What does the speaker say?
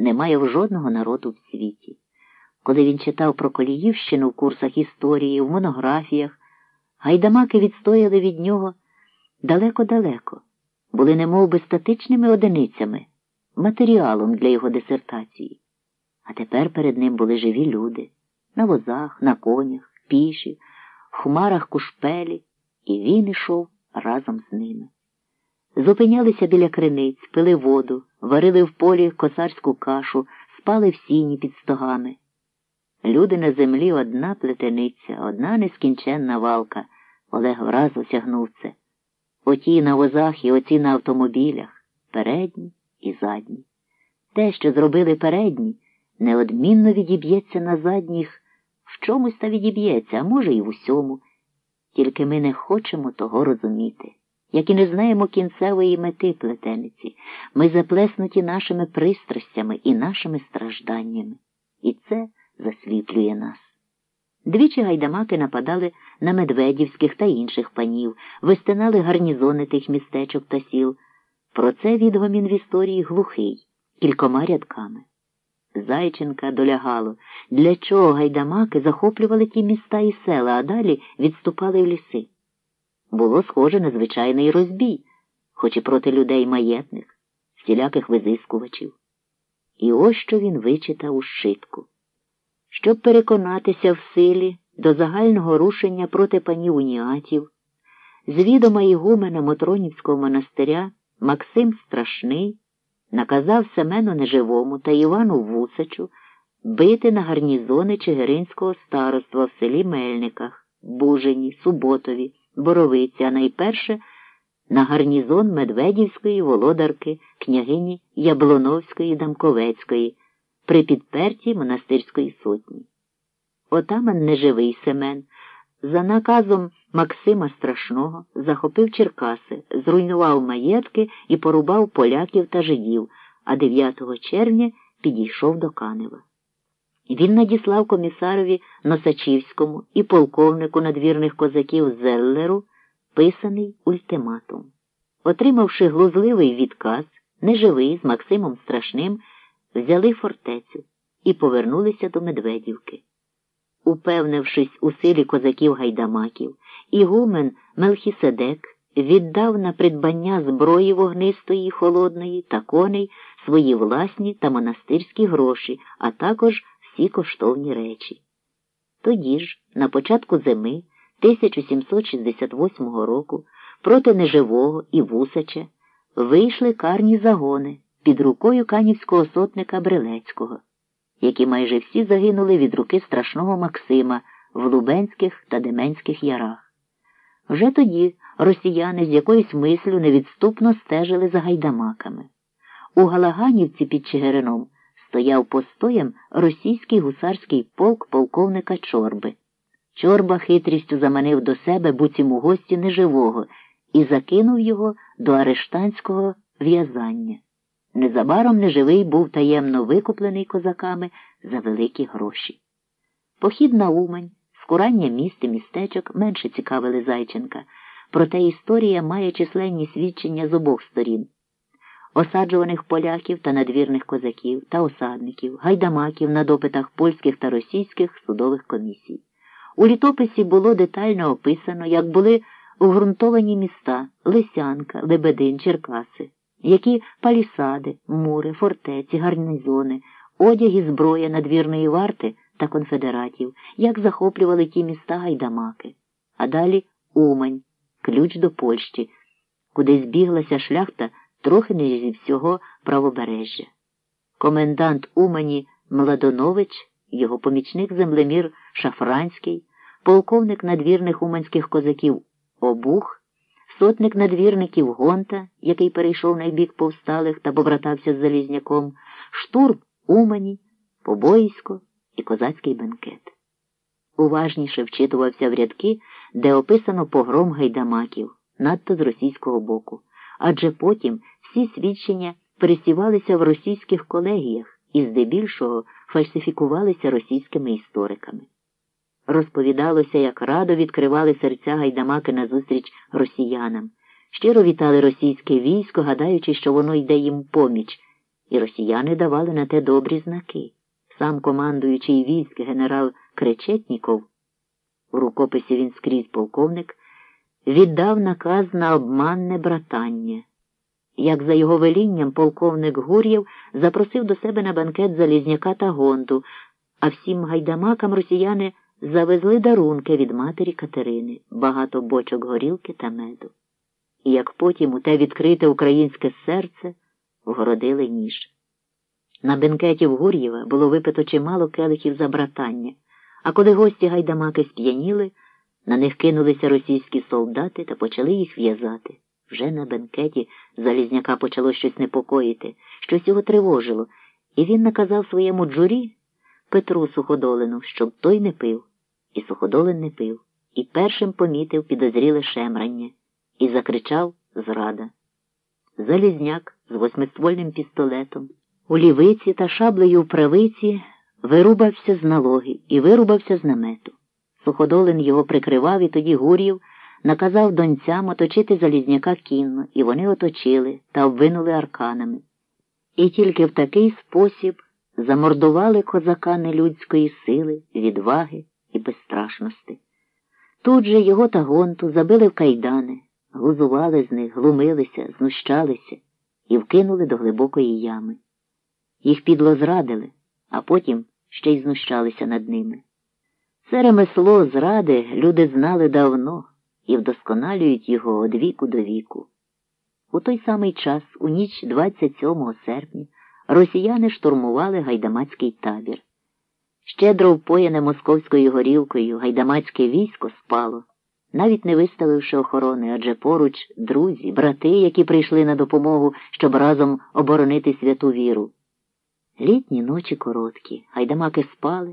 немає в жодного народу в світі. Коли він читав про Коліївщину в курсах історії, в монографіях, гайдамаки відстояли від нього далеко-далеко, були немов би статичними одиницями, матеріалом для його дисертації. А тепер перед ним були живі люди на возах, на конях, піші, в хмарах кушпелі, і він ішов разом з ними. Зупинялися біля криниць, пили воду, варили в полі косарську кашу, спали в сіні під стогами. Люди на землі одна плетениця, одна нескінченна валка. Олег враз осягнув це. Оті на возах і оці на автомобілях, передні і задні. Те, що зробили передні, неодмінно відіб'ється на задніх, в чомусь та відіб'ється, а може, і в усьому. Тільки ми не хочемо того розуміти, як і не знаємо кінцевої мети плетениці. Ми заплеснуті нашими пристрастями і нашими стражданнями. І це засвітлює нас. Двічі гайдамаки нападали на медведівських та інших панів, вистинали гарнізони тих містечок та сіл. Про це відгомін в історії глухий, кількома рядками. Зайченка долягало, для чого гайдамаки захоплювали ті міста і села, а далі відступали в ліси. Було схоже на звичайний розбій, хоч і проти людей маєтних, всіляких визискувачів. І ось що він вичитав у шитку. Щоб переконатися в силі до загального рушення проти панів уніатів, з відома Ігумена Мотронівського монастиря Максим Страшний наказав Семену Неживому та Івану Вусачу бити на гарнізони Чигиринського староства в селі Мельниках, Бужині, Суботові, Боровиці, а найперше на гарнізон Медведівської володарки княгині Яблоновської Дамковецької при підпертій монастирської сотні. Отаман неживий Семен за наказом Максима Страшного захопив Черкаси, зруйнував маєтки і порубав поляків та жидів, а 9 червня підійшов до Канева. Він надіслав комісарові Носачівському і полковнику надвірних козаків Зеллеру писаний ультиматум. Отримавши глузливий відказ, неживий з Максимом Страшним, взяли фортецю і повернулися до Медведівки. Упевнившись у силі козаків гайдамаків, Ігумен Мелхіседек віддав на придбання зброї вогнистої і холодної та коней свої власні та монастирські гроші, а також всі коштовні речі. Тоді ж, на початку зими 1768 року, проти неживого і Вусача вийшли карні загони під рукою канівського сотника Брилецького які майже всі загинули від руки страшного Максима в Лубенських та Деменських ярах. Вже тоді росіяни з якоюсь мислю невідступно стежили за гайдамаками. У Галаганівці під Чигирином стояв постоєм російський гусарський полк полковника Чорби. Чорба хитрістю заманив до себе буцім у гості неживого і закинув його до арештанського в'язання. Незабаром неживий був таємно викуплений козаками за великі гроші. Похід на Умань, скурання міст і містечок менше цікавили Зайченка, проте історія має численні свідчення з обох сторін осаджуваних поляків та надвірних козаків та осадників, гайдамаків на допитах польських та російських судових комісій. У літописі було детально описано, як були угрунтовані міста Лисянка, Лебедин, Черкаси які палісади, мури, фортеці, гарнізони, одяг і зброя надвірної варти та конфедератів, як захоплювали ті міста гайдамаки, а далі Умань, ключ до Польщі, куди збіглася шляхта трохи не зі всього правобережжя. Комендант Умані Младонович, його помічник землемір Шафранський, полковник надвірних уманських козаків Обух сотник надвірників Гонта, який перейшов на бік повсталих та побратався з Залізняком, штурм Умані, побоїсько і козацький бенкет. Уважніше вчитувався в рядки, де описано погром гайдамаків, надто з російського боку, адже потім всі свідчення пересівалися в російських колегіях і здебільшого фальсифікувалися російськими істориками. Розповідалося, як радо відкривали серця гайдамаки назустріч росіянам, щиро вітали російське військо, гадаючи, що воно йде їм поміч, і росіяни давали на те добрі знаки. Сам командуючий військ генерал Кречетніков, у рукописі він скрізь полковник, віддав наказ на обманне братання. Як за його велінням полковник Гур'єв запросив до себе на банкет Залізняка та Гонту, а всім гайдамакам росіяни завезли дарунки від матері Катерини, багато бочок горілки та меду. І як потім у те відкрите українське серце вгородили ніж. На бенкеті в Гур'єва було випито чимало келихів за братання, а коли гості гайдамаки сп'яніли, на них кинулися російські солдати та почали їх в'язати. Вже на бенкеті Залізняка почало щось непокоїти, щось його тривожило, і він наказав своєму джурі Петру Суходолину, щоб той не пив. І Суходолин не пив, і першим помітив підозріле шемрання, і закричав зрада. Залізняк з восьмиствольним пістолетом, у лівиці та шаблею в правиці вирубався з налоги і вирубався з намету. Суходолин його прикривав і тоді Гур'єв наказав донцям оточити Залізняка кінно, і вони оточили та обвинули арканами. І тільки в такий спосіб замордували козака нелюдської сили, відваги і безстрашності. Тут же його та гонту забили в кайдани, глузували з них, глумилися, знущалися і вкинули до глибокої ями. Їх підло зрадили, а потім ще й знущалися над ними. Це ремесло зради люди знали давно і вдосконалюють його від віку до віку. У той самий час, у ніч 27 серпня, росіяни штурмували гайдамацький табір. Щедро впоєне московською горілкою гайдамацьке військо спало, навіть не виставивши охорони, адже поруч друзі, брати, які прийшли на допомогу, щоб разом оборонити святу віру. Літні ночі короткі, гайдамаки спали.